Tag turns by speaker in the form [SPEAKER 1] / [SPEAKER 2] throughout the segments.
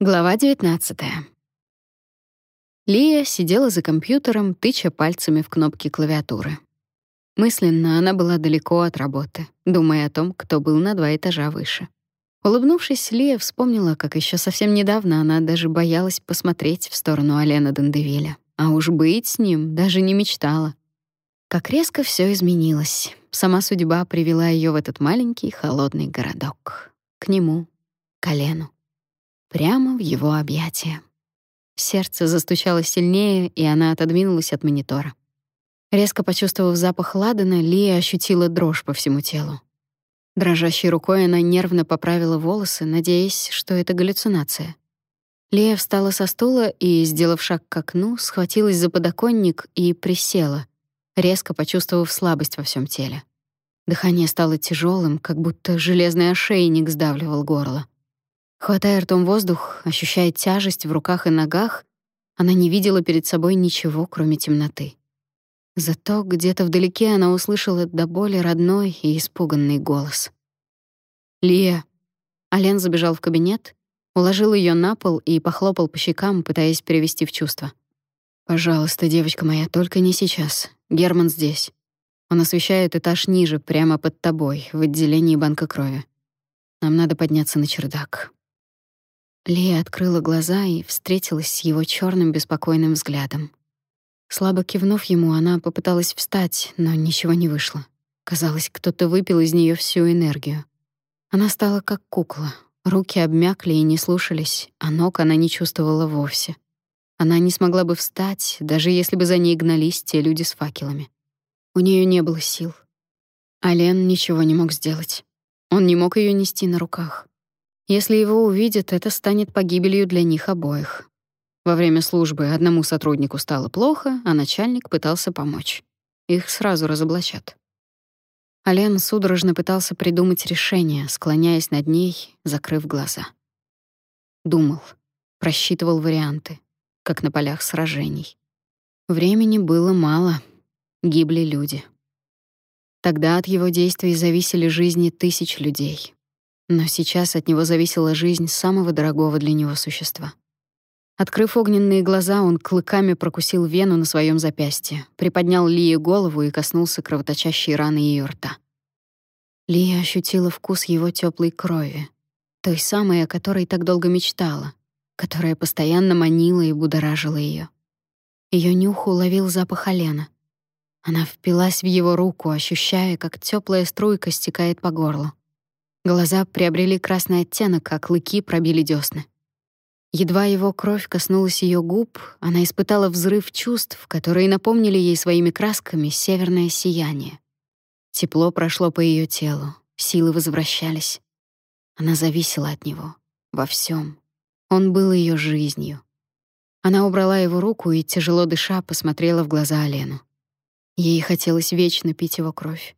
[SPEAKER 1] Глава 19. Лия сидела за компьютером, тыча пальцами в кнопки клавиатуры. Мысленно она была далеко от работы, думая о том, кто был на два этажа выше. Улыбнувшись, Лия вспомнила, как еще совсем недавно она даже боялась посмотреть в сторону Алена Дендевиля, а уж быть с ним даже не мечтала. Как резко все изменилось. Сама судьба привела ее в этот маленький холодный городок. К нему, к Алену прямо в его объятия. Сердце застучало сильнее, и она отодвинулась от монитора. Резко почувствовав запах ладана, Лия ощутила дрожь по всему телу. Дрожащей рукой она нервно поправила волосы, надеясь, что это галлюцинация. Лия встала со стула и, сделав шаг к окну, схватилась за подоконник и присела, резко почувствовав слабость во всем теле. Дыхание стало тяжелым, как будто железный ошейник сдавливал горло. Хватая ртом воздух, ощущая тяжесть в руках и ногах, она не видела перед собой ничего, кроме темноты. Зато где-то вдалеке она услышала до боли родной и испуганный голос. «Лия!» Ален забежал в кабинет, уложил ее на пол и похлопал по щекам, пытаясь перевести в чувство. «Пожалуйста, девочка моя, только не сейчас. Герман здесь. Он освещает этаж ниже, прямо под тобой, в отделении банка крови. Нам надо подняться на чердак. Лия открыла глаза и встретилась с его черным беспокойным взглядом. Слабо кивнув ему, она попыталась встать, но ничего не вышло. Казалось, кто-то выпил из нее всю энергию. Она стала как кукла. Руки обмякли и не слушались, а ног она не чувствовала вовсе. Она не смогла бы встать, даже если бы за ней гнались те люди с факелами. У нее не было сил. Ален ничего не мог сделать. Он не мог ее нести на руках. Если его увидят, это станет погибелью для них обоих. Во время службы одному сотруднику стало плохо, а начальник пытался помочь. Их сразу разоблачат. Ален судорожно пытался придумать решение, склоняясь над ней, закрыв глаза. Думал, просчитывал варианты, как на полях сражений. Времени было мало, гибли люди. Тогда от его действий зависели жизни тысяч людей. Но сейчас от него зависела жизнь самого дорогого для него существа. Открыв огненные глаза, он клыками прокусил вену на своем запястье, приподнял Лии голову и коснулся кровоточащей раны ее рта. Лия ощутила вкус его теплой крови, той самой, о которой так долго мечтала, которая постоянно манила и будоражила ее. Ее нюх уловил запах Алена. Она впилась в его руку, ощущая, как теплая струйка стекает по горлу. Глаза приобрели красный оттенок, а клыки пробили десны. Едва его кровь коснулась ее губ, она испытала взрыв чувств, которые напомнили ей своими красками северное сияние. Тепло прошло по ее телу, силы возвращались. Она зависела от него во всем. Он был ее жизнью. Она убрала его руку и, тяжело дыша, посмотрела в глаза Алену. Ей хотелось вечно пить его кровь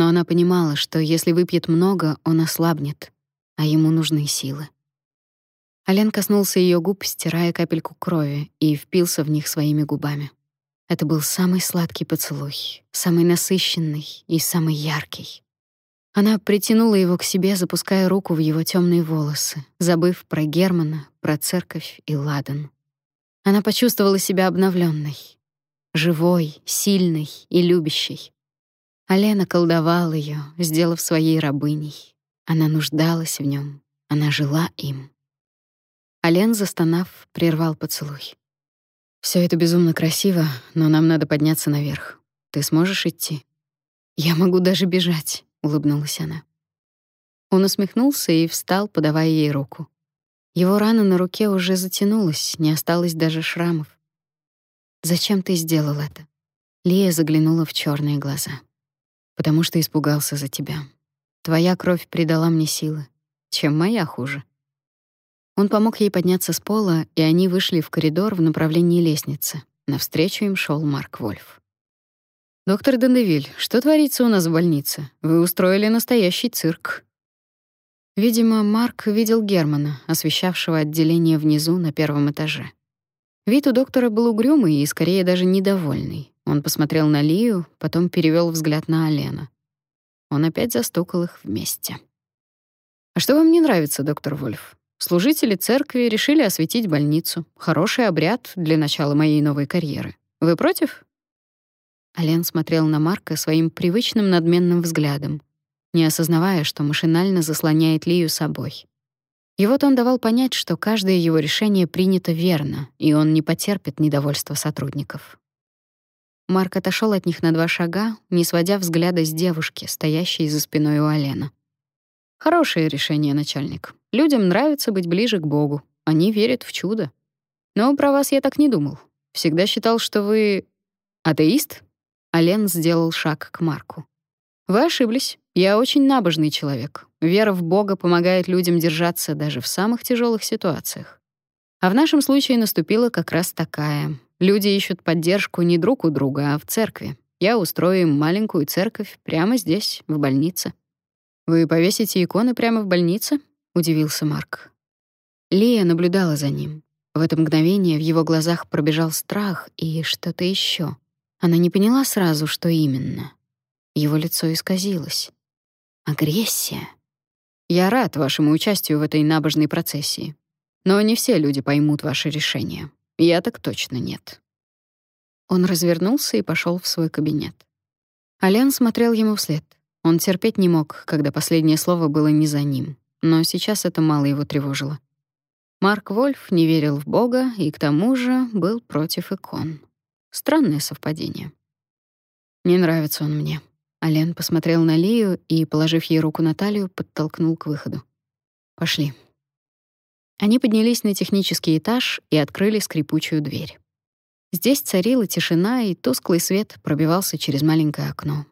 [SPEAKER 1] но она понимала, что если выпьет много, он ослабнет, а ему нужны силы. Ален коснулся ее губ, стирая капельку крови, и впился в них своими губами. Это был самый сладкий поцелуй, самый насыщенный и самый яркий. Она притянула его к себе, запуская руку в его темные волосы, забыв про Германа, про церковь и ладан. Она почувствовала себя обновленной, живой, сильной и любящей. Алена колдовал ее, сделав своей рабыней. Она нуждалась в нем, она жила им. Ален, застонав, прервал поцелуй. Все это безумно красиво, но нам надо подняться наверх. Ты сможешь идти? Я могу даже бежать, улыбнулась она. Он усмехнулся и встал, подавая ей руку. Его рана на руке уже затянулась, не осталось даже шрамов. Зачем ты сделал это? Лия заглянула в черные глаза потому что испугался за тебя. Твоя кровь придала мне силы, чем моя хуже. Он помог ей подняться с пола, и они вышли в коридор в направлении лестницы. Навстречу им шел Марк Вольф. «Доктор Дендевиль, что творится у нас в больнице? Вы устроили настоящий цирк». Видимо, Марк видел Германа, освещавшего отделение внизу на первом этаже. Вид у доктора был угрюмый и скорее даже недовольный. Он посмотрел на Лию, потом перевел взгляд на Алена. Он опять застукал их вместе. «А что вам не нравится, доктор Вольф? Служители церкви решили осветить больницу. Хороший обряд для начала моей новой карьеры. Вы против? Ален смотрел на Марка своим привычным надменным взглядом, не осознавая, что машинально заслоняет Лию собой. И вот он давал понять, что каждое его решение принято верно, и он не потерпит недовольства сотрудников. Марк отошел от них на два шага, не сводя взгляда с девушки, стоящей за спиной у Алена. Хорошее решение, начальник. Людям нравится быть ближе к Богу. Они верят в чудо. Но про вас я так не думал. Всегда считал, что вы атеист. Ален сделал шаг к Марку. Вы ошиблись. Я очень набожный человек. Вера в Бога помогает людям держаться даже в самых тяжелых ситуациях. А в нашем случае наступила как раз такая. Люди ищут поддержку не друг у друга, а в церкви. Я устрою им маленькую церковь прямо здесь, в больнице. Вы повесите иконы прямо в больнице? удивился Марк. Лия наблюдала за ним. В это мгновение в его глазах пробежал страх и что-то еще. Она не поняла сразу, что именно. Его лицо исказилось. Агрессия. Я рад вашему участию в этой набожной процессии. Но не все люди поймут ваше решение. Я так точно нет. Он развернулся и пошел в свой кабинет. Ален смотрел ему вслед. Он терпеть не мог, когда последнее слово было не за ним, но сейчас это мало его тревожило. Марк Вольф не верил в Бога и к тому же был против икон. Странное совпадение. Не нравится он мне. Ален посмотрел на Лию и, положив ей руку на талию, подтолкнул к выходу. Пошли. Они поднялись на технический этаж и открыли скрипучую дверь. Здесь царила тишина, и тусклый свет пробивался через маленькое окно.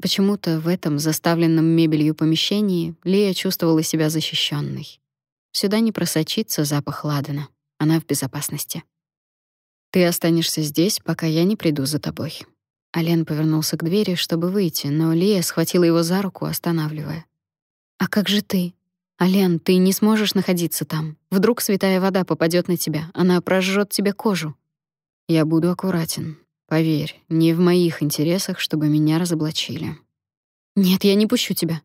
[SPEAKER 1] Почему-то в этом заставленном мебелью помещении Лия чувствовала себя защищенной. Сюда не просочится запах ладана. Она в безопасности. Ты останешься здесь, пока я не приду за тобой. Ален повернулся к двери, чтобы выйти, но Лия схватила его за руку, останавливая. А как же ты? Ален, ты не сможешь находиться там. Вдруг святая вода попадет на тебя, она прожжет тебе кожу. Я буду аккуратен. Поверь, не в моих интересах, чтобы меня разоблачили. Нет, я не пущу тебя.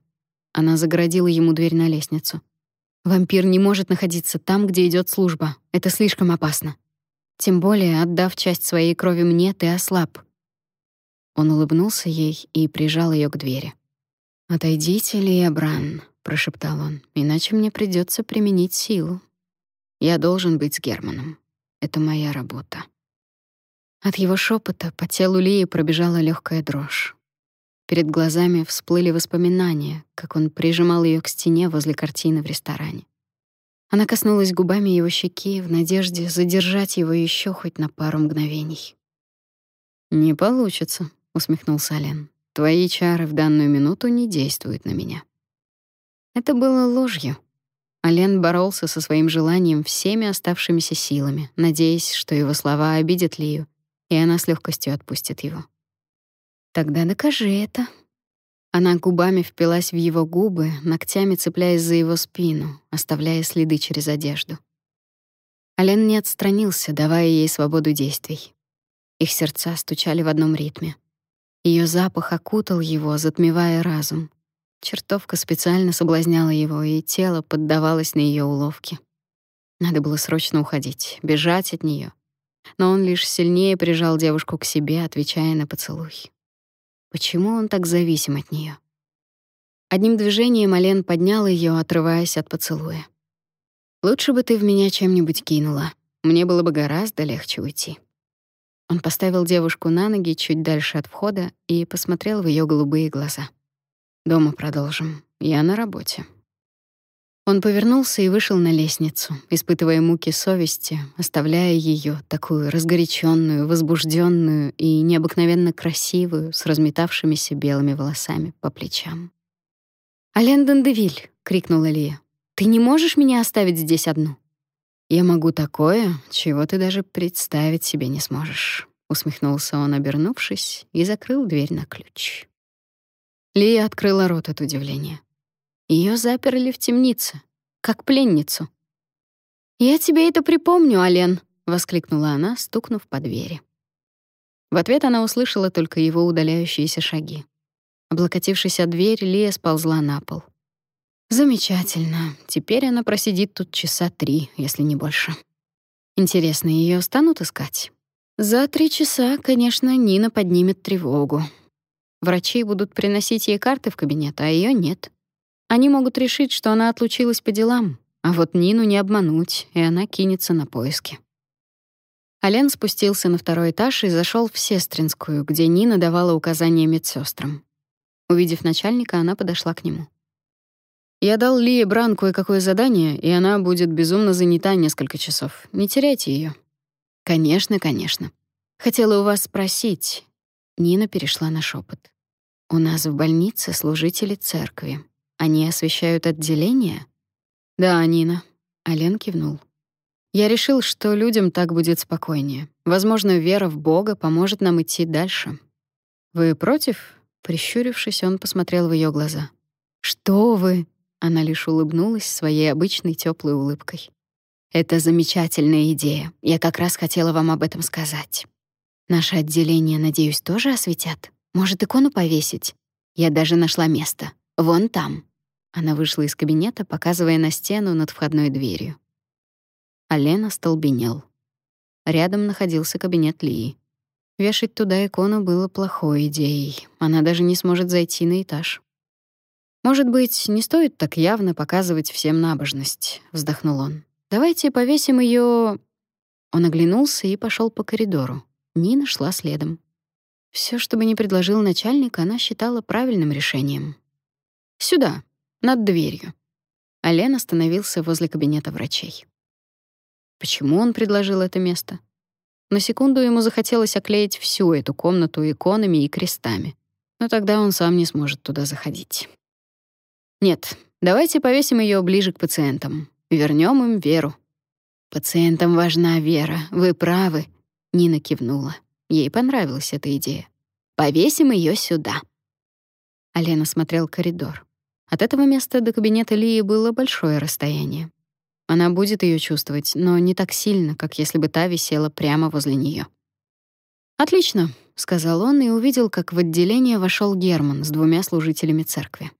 [SPEAKER 1] Она загородила ему дверь на лестницу. Вампир не может находиться там, где идет служба. Это слишком опасно. Тем более, отдав часть своей крови мне, ты ослаб. Он улыбнулся ей и прижал ее к двери. «Отойдите, Лия Бран», прошептал он. Иначе мне придется применить силу. Я должен быть с Германом. Это моя работа. От его шепота по телу Лии пробежала легкая дрожь. Перед глазами всплыли воспоминания, как он прижимал ее к стене возле картины в ресторане. Она коснулась губами его щеки в надежде задержать его еще хоть на пару мгновений. «Не получится», — усмехнулся Ален. «Твои чары в данную минуту не действуют на меня». Это было ложью. Ален боролся со своим желанием всеми оставшимися силами, надеясь, что его слова обидят Лию, и она с легкостью отпустит его. Тогда докажи это. Она губами впилась в его губы, ногтями цепляясь за его спину, оставляя следы через одежду. Ален не отстранился, давая ей свободу действий. Их сердца стучали в одном ритме. Ее запах окутал его, затмевая разум. Чертовка специально соблазняла его, и тело поддавалось на ее уловки. Надо было срочно уходить, бежать от нее. Но он лишь сильнее прижал девушку к себе, отвечая на поцелуй. Почему он так зависим от нее? Одним движением Ален поднял ее, отрываясь от поцелуя. «Лучше бы ты в меня чем-нибудь кинула. Мне было бы гораздо легче уйти». Он поставил девушку на ноги чуть дальше от входа и посмотрел в ее голубые глаза. Дома продолжим. Я на работе. Он повернулся и вышел на лестницу, испытывая муки совести, оставляя ее такую разгоряченную, возбужденную и необыкновенно красивую, с разметавшимися белыми волосами по плечам. «Ален Дендевиль!» — крикнула Лия. «Ты не можешь меня оставить здесь одну?» «Я могу такое, чего ты даже представить себе не сможешь», — усмехнулся он, обернувшись, и закрыл дверь на ключ. Лия открыла рот от удивления. Ее заперли в темнице, как пленницу. «Я тебе это припомню, Ален», — воскликнула она, стукнув по двери. В ответ она услышала только его удаляющиеся шаги. Облокотившись о дверь, Лия сползла на пол. Замечательно. Теперь она просидит тут часа три, если не больше. Интересно, ее станут искать? За три часа, конечно, Нина поднимет тревогу. Врачи будут приносить ей карты в кабинет, а ее нет. Они могут решить, что она отлучилась по делам, а вот Нину не обмануть, и она кинется на поиски. Ален спустился на второй этаж и зашел в Сестринскую, где Нина давала указания медсестрам. Увидев начальника, она подошла к нему. «Я дал Лие Бран кое-какое задание, и она будет безумно занята несколько часов. Не теряйте ее. «Конечно, конечно. Хотела у вас спросить». Нина перешла на шепот. «У нас в больнице служители церкви. Они освещают отделение?» «Да, Нина». Ален кивнул. Я решил, что людям так будет спокойнее. Возможно, вера в Бога поможет нам идти дальше. Вы против? Прищурившись, он посмотрел в ее глаза. Что вы? Она лишь улыбнулась своей обычной теплой улыбкой. Это замечательная идея. Я как раз хотела вам об этом сказать. Наше отделение, надеюсь, тоже осветят. Может, икону повесить? Я даже нашла место. Вон там. Она вышла из кабинета, показывая на стену над входной дверью. А Лена столбенел. Рядом находился кабинет Лии. Вешать туда икону было плохой идеей. Она даже не сможет зайти на этаж. Может быть, не стоит так явно показывать всем набожность, вздохнул он. Давайте повесим ее. Он оглянулся и пошел по коридору. Нина шла следом. Все, что бы ни предложил начальник, она считала правильным решением. Сюда, над дверью. Ален остановился возле кабинета врачей. Почему он предложил это место? На секунду ему захотелось оклеить всю эту комнату иконами и крестами. Но тогда он сам не сможет туда заходить. Нет, давайте повесим ее ближе к пациентам. Вернем им веру. Пациентам важна вера, вы правы, Нина кивнула. Ей понравилась эта идея. Повесим ее сюда. Алена смотрел коридор. От этого места до кабинета Лии было большое расстояние. Она будет ее чувствовать, но не так сильно, как если бы та висела прямо возле нее. «Отлично», — сказал он и увидел, как в отделение вошел Герман с двумя служителями церкви.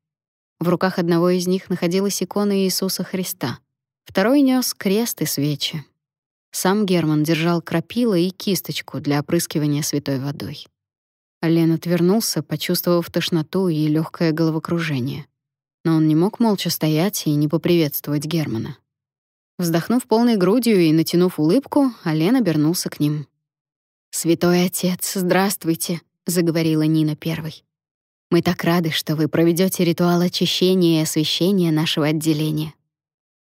[SPEAKER 1] В руках одного из них находилась икона Иисуса Христа, второй нес крест и свечи. Сам Герман держал крапила и кисточку для опрыскивания святой водой. Ален отвернулся, почувствовав тошноту и легкое головокружение. Но он не мог молча стоять и не поприветствовать Германа. Вздохнув полной грудью и натянув улыбку, Ален обернулся к ним. «Святой Отец, здравствуйте», — заговорила Нина первой. «Мы так рады, что вы проведете ритуал очищения и освящения нашего отделения».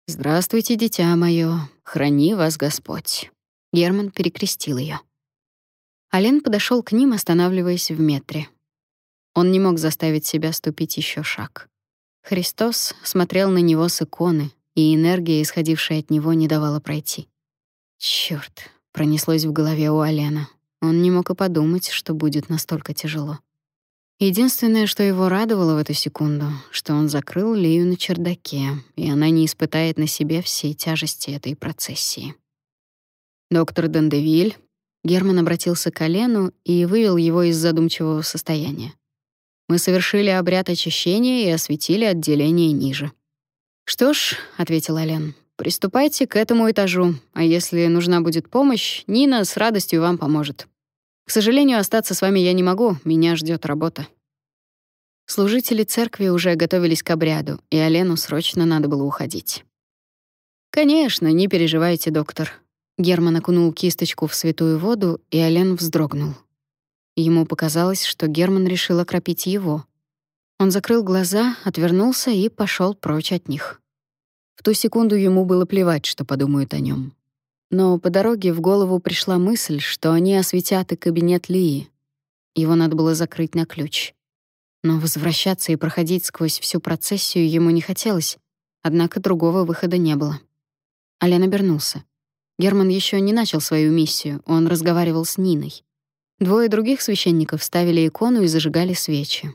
[SPEAKER 1] «Здравствуйте, дитя мое, храни вас Господь». Герман перекрестил ее. Ален подошел к ним, останавливаясь в метре. Он не мог заставить себя ступить еще шаг. Христос смотрел на него с иконы, и энергия, исходившая от него, не давала пройти. Чёрт, пронеслось в голове у Алена. Он не мог и подумать, что будет настолько тяжело. Единственное, что его радовало в эту секунду, что он закрыл Лию на чердаке, и она не испытает на себе всей тяжести этой процессии. Доктор Дендевиль, Герман обратился к Алену и вывел его из задумчивого состояния. Мы совершили обряд очищения и осветили отделение ниже. «Что ж», — ответил Ален, — «приступайте к этому этажу, а если нужна будет помощь, Нина с радостью вам поможет. К сожалению, остаться с вами я не могу, меня ждет работа». Служители церкви уже готовились к обряду, и Алену срочно надо было уходить. «Конечно, не переживайте, доктор». Герман окунул кисточку в святую воду, и Ален вздрогнул. Ему показалось, что Герман решил окропить его. Он закрыл глаза, отвернулся и пошел прочь от них. В ту секунду ему было плевать, что подумают о нем. Но по дороге в голову пришла мысль, что они осветят и кабинет Лии. Его надо было закрыть на ключ. Но возвращаться и проходить сквозь всю процессию ему не хотелось, однако другого выхода не было. Ален обернулся. Герман еще не начал свою миссию, он разговаривал с Ниной. Двое других священников ставили икону и зажигали свечи.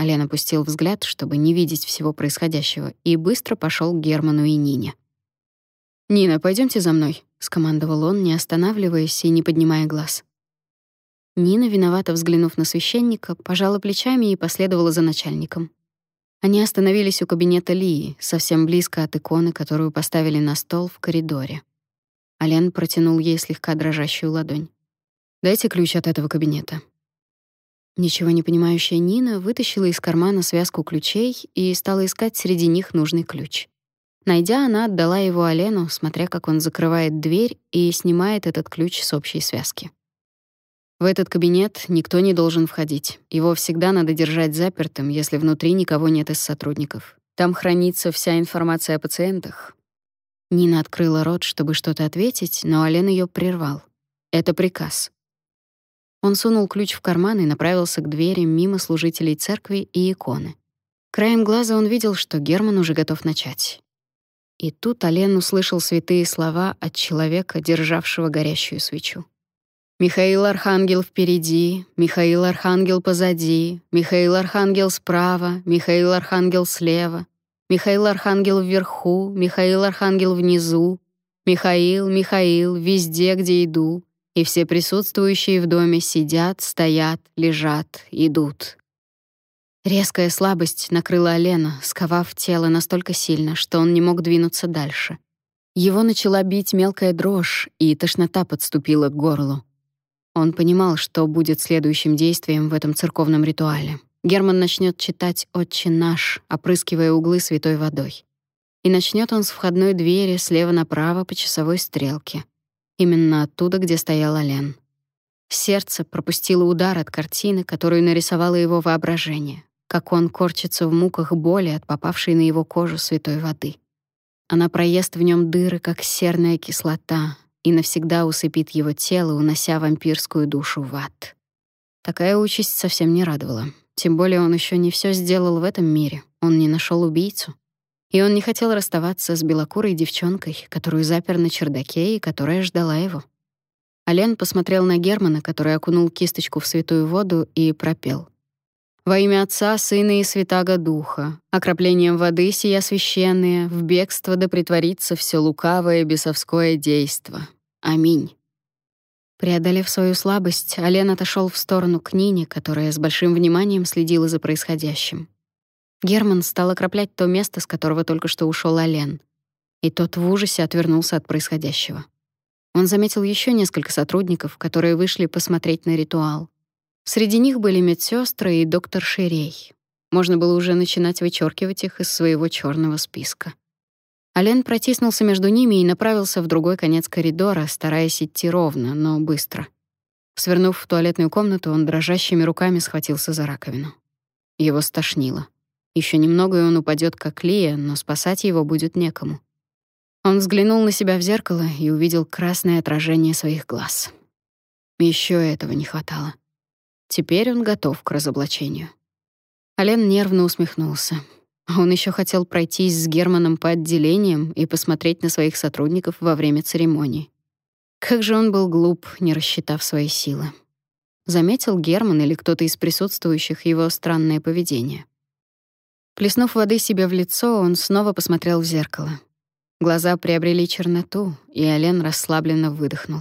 [SPEAKER 1] Ален опустил взгляд, чтобы не видеть всего происходящего, и быстро пошел к Герману и Нине. «Нина, пойдемте за мной», — скомандовал он, не останавливаясь и не поднимая глаз. Нина, виновато взглянув на священника, пожала плечами и последовала за начальником. Они остановились у кабинета Лии, совсем близко от иконы, которую поставили на стол в коридоре. Ален протянул ей слегка дрожащую ладонь. «Дайте ключ от этого кабинета». Ничего не понимающая Нина вытащила из кармана связку ключей и стала искать среди них нужный ключ. Найдя, она отдала его Алену, смотря как он закрывает дверь и снимает этот ключ с общей связки. В этот кабинет никто не должен входить. Его всегда надо держать запертым, если внутри никого нет из сотрудников. Там хранится вся информация о пациентах. Нина открыла рот, чтобы что-то ответить, но Ален ее прервал. Это приказ. Он сунул ключ в карман и направился к двери мимо служителей церкви и иконы. Краем глаза он видел, что Герман уже готов начать. И тут Ален услышал святые слова от человека, державшего горящую свечу. Михаил Архангел впереди, Михаил Архангел позади, Михаил Архангел справа, Михаил Архангел слева, Михаил Архангел вверху, Михаил Архангел внизу, Михаил, Михаил, везде, где иду, и все присутствующие в доме сидят, стоят, лежат, идут. Резкая слабость накрыла Алена, сковав тело настолько сильно, что он не мог двинуться дальше. Его начала бить мелкая дрожь, и тошнота подступила к горлу. Он понимал, что будет следующим действием в этом церковном ритуале. Герман начнет читать «Отче наш», опрыскивая углы святой водой. И начнет он с входной двери слева направо по часовой стрелке. Именно оттуда, где стоял Ален. Сердце пропустило удар от картины, которую нарисовало его воображение, как он корчится в муках боли от попавшей на его кожу святой воды. Она проест в нем дыры, как серная кислота, и навсегда усыпит его тело, унося вампирскую душу в ад. Такая участь совсем не радовала. Тем более он еще не все сделал в этом мире. Он не нашел убийцу. И он не хотел расставаться с белокурой девчонкой, которую запер на чердаке и которая ждала его. Ален посмотрел на Германа, который окунул кисточку в святую воду и пропел. «Во имя Отца, Сына и Святаго Духа, окроплением воды сия священные, в бегство да притворится все лукавое бесовское действо. Аминь. Преодолев свою слабость, Ален отошел в сторону к Нине, которая с большим вниманием следила за происходящим. Герман стал окроплять то место, с которого только что ушел Ален, и тот в ужасе отвернулся от происходящего. Он заметил еще несколько сотрудников, которые вышли посмотреть на ритуал. Среди них были медсестры и доктор Шерей. Можно было уже начинать вычеркивать их из своего черного списка. Ален протиснулся между ними и направился в другой конец коридора, стараясь идти ровно, но быстро. Свернув в туалетную комнату, он дрожащими руками схватился за раковину. Его стошнило. Еще немного, и он упадет как Лия, но спасать его будет некому. Он взглянул на себя в зеркало и увидел красное отражение своих глаз. Еще этого не хватало. Теперь он готов к разоблачению. Ален нервно усмехнулся. Он еще хотел пройтись с Германом по отделениям и посмотреть на своих сотрудников во время церемонии. Как же он был глуп, не рассчитав свои силы. Заметил Герман или кто-то из присутствующих его странное поведение. Плеснув воды себе в лицо, он снова посмотрел в зеркало. Глаза приобрели черноту, и Ален расслабленно выдохнул.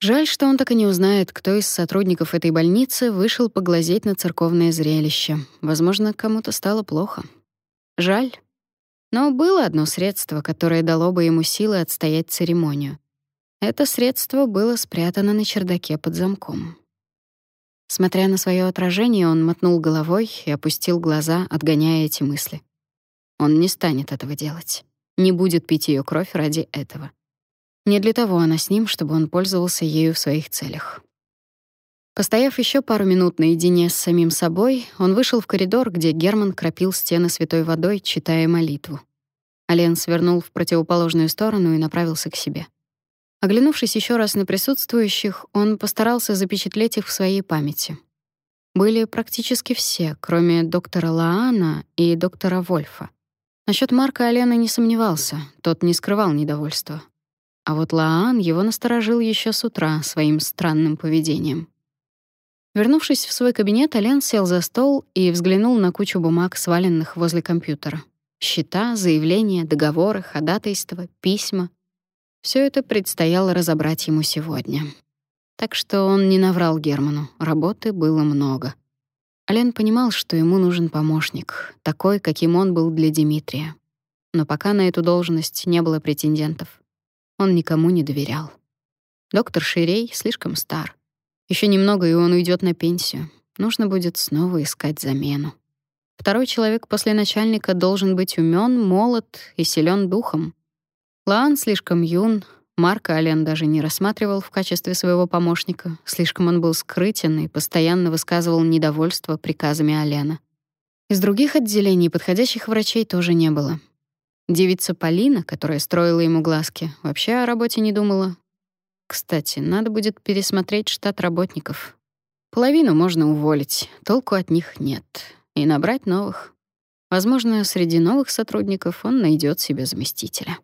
[SPEAKER 1] Жаль, что он так и не узнает, кто из сотрудников этой больницы вышел поглазеть на церковное зрелище. Возможно, кому-то стало плохо. Жаль. Но было одно средство, которое дало бы ему силы отстоять церемонию. Это средство было спрятано на чердаке под замком. Смотря на свое отражение, он мотнул головой и опустил глаза, отгоняя эти мысли. Он не станет этого делать. Не будет пить ее кровь ради этого. Не для того она с ним, чтобы он пользовался ею в своих целях. Постояв еще пару минут наедине с самим собой, он вышел в коридор, где Герман кропил стены святой водой, читая молитву. Ален свернул в противоположную сторону и направился к себе. Оглянувшись еще раз на присутствующих, он постарался запечатлеть их в своей памяти. Были практически все, кроме доктора Лаана и доктора Вольфа. Насчет Марка Алена не сомневался, тот не скрывал недовольства. А вот Лаан его насторожил еще с утра своим странным поведением. Вернувшись в свой кабинет, Ален сел за стол и взглянул на кучу бумаг, сваленных возле компьютера. Счета, заявления, договоры, ходатайства, письма. Все это предстояло разобрать ему сегодня. Так что он не наврал Герману, работы было много. Ален понимал, что ему нужен помощник, такой, каким он был для Дмитрия. Но пока на эту должность не было претендентов. Он никому не доверял. Доктор Ширей слишком стар. Еще немного, и он уйдет на пенсию. Нужно будет снова искать замену. Второй человек после начальника должен быть умен, молод и силен духом. Лаан слишком юн, Марка Ален даже не рассматривал в качестве своего помощника, слишком он был скрытен и постоянно высказывал недовольство приказами Алена. Из других отделений подходящих врачей тоже не было. Девица Полина, которая строила ему глазки, вообще о работе не думала. Кстати, надо будет пересмотреть штат работников. Половину можно уволить, толку от них нет, и набрать новых. Возможно, среди новых сотрудников он найдет себе заместителя.